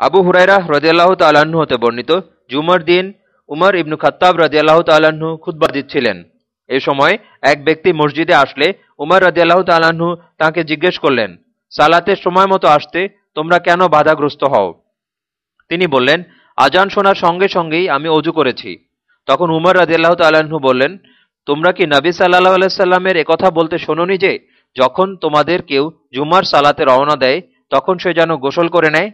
আবু হুরাইরা রদিয়াল্লাহ তাল্লাহ্ন হতে বর্ণিত, জুমার দিন উমর ইবনু খাত্তাব রদিয়াল্লাহ তাল্লাহ্ন খুদ্া দিচ্ছিলেন। এ সময় এক ব্যক্তি মসজিদে আসলে উমর রদিয়াল্লাহ তাল্লাহ্ন তাঁকে জিজ্ঞেস করলেন, সালাতের সময় মতো আসতে তোমরা কেন বাধাগ্রস্ত হও? তিনি বললেন, আজান শোনার সঙ্গে সঙ্গেই আমি অজু করেছি। তখন উমর রাজিয়াল্লাহ তাল্লাহ্ন বললেন, তোমরা কি নবী সাল্লাহ আলাইসাল্লামের একথা বলতে শোনোনি যে, যখন তোমাদের কেউ জুমার সালাতে রওনা দেয়, তখন সে যেন গোসল করে নেয়?